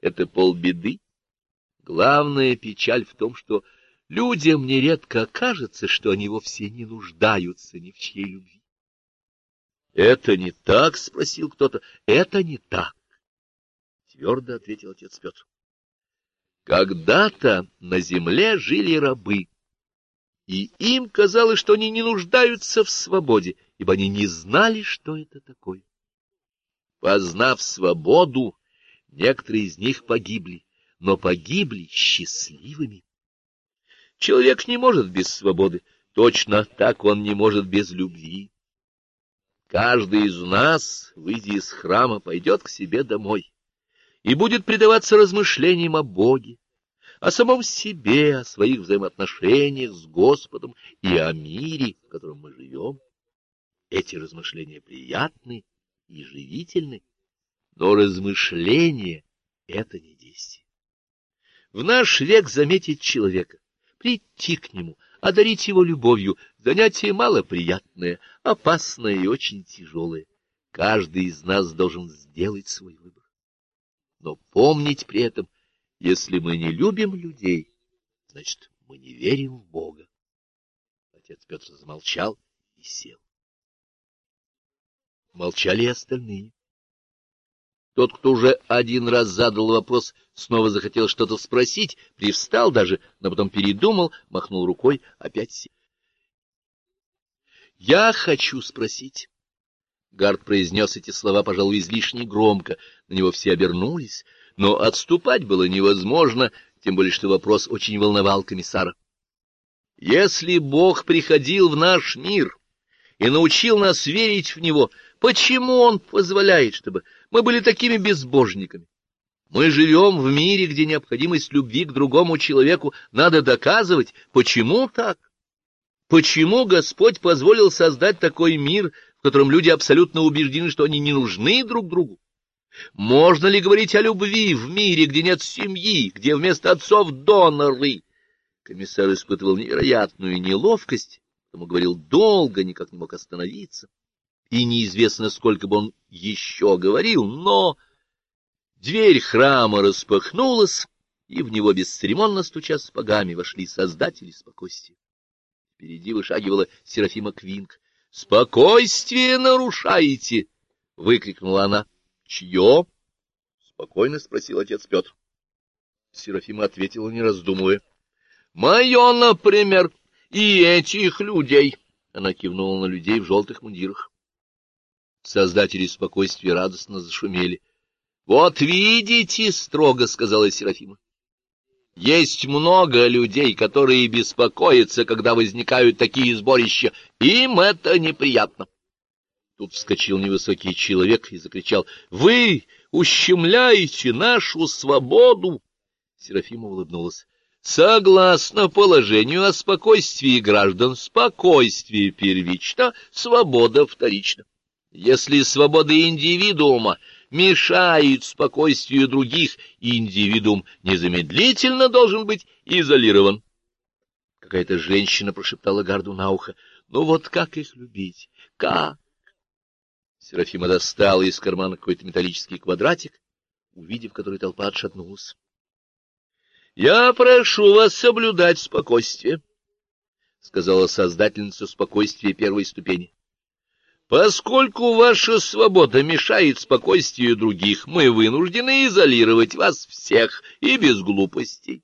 это полбеды. Главная печаль в том, что людям нередко кажется, что они вовсе не нуждаются ни в чьей любви. — Это не так? — спросил кто-то. — Это не так, — твердо ответил отец Петр. Когда-то на земле жили рабы, и им казалось, что они не нуждаются в свободе, ибо они не знали, что это такое. Познав свободу, некоторые из них погибли, но погибли счастливыми. Человек не может без свободы, точно так он не может без любви. Каждый из нас, выйдя из храма, пойдет к себе домой и будет предаваться размышлениям о Боге, о самом себе, о своих взаимоотношениях с Господом и о мире, в котором мы живем. Эти размышления приятны и живительны, но размышление — это не действие. В наш век заметить человека, прийти к нему, одарить его любовью — занятие малоприятное, опасное и очень тяжелое. Каждый из нас должен сделать свой выбор. Но помнить при этом, если мы не любим людей, значит, мы не верим в Бога. Отец Петр замолчал и сел. Молчали и остальные. Тот, кто уже один раз задал вопрос, снова захотел что-то спросить, привстал даже, но потом передумал, махнул рукой, опять сел. — Я хочу спросить. Гард произнес эти слова, пожалуй, излишне громко, на него все обернулись, но отступать было невозможно, тем более что вопрос очень волновал комиссара. — Если Бог приходил в наш мир и научил нас верить в Него, почему Он позволяет, чтобы мы были такими безбожниками? Мы живем в мире, где необходимость любви к другому человеку надо доказывать. Почему так? Почему Господь позволил создать такой мир, в котором люди абсолютно убеждены, что они не нужны друг другу? Можно ли говорить о любви в мире, где нет семьи, где вместо отцов доноры? Комиссар испытывал невероятную неловкость, потому говорил долго, никак не мог остановиться. И неизвестно, сколько бы он еще говорил, но дверь храма распахнулась, и в него бесцеремонно стуча сапогами вошли создатели спокойствия. Впереди вышагивала Серафима Квинг. — Спокойствие нарушаете! — выкрикнула она. — Чье? — спокойно спросил отец Петр. Серафима ответила, не раздумывая. — Мое, например, и этих людей. Она кивнула на людей в желтых мундирах. Создатели спокойствия радостно зашумели. — Вот видите, — строго сказала Серафима. Есть много людей, которые беспокоятся, когда возникают такие сборища. Им это неприятно. Тут вскочил невысокий человек и закричал. — Вы ущемляете нашу свободу! Серафима улыбнулась. — Согласно положению о спокойствии граждан, спокойствие первично, свобода вторична. Если свобода индивидуума мешает спокойствию других, индивидуум незамедлительно должен быть изолирован. Какая-то женщина прошептала Гарду на ухо. Ну вот как их любить? Как? Серафима достала из кармана какой-то металлический квадратик, увидев который толпа отшатнулась. — Я прошу вас соблюдать спокойствие, — сказала создательница спокойствия первой ступени. Поскольку ваша свобода мешает спокойствию других, мы вынуждены изолировать вас всех и без глупостей.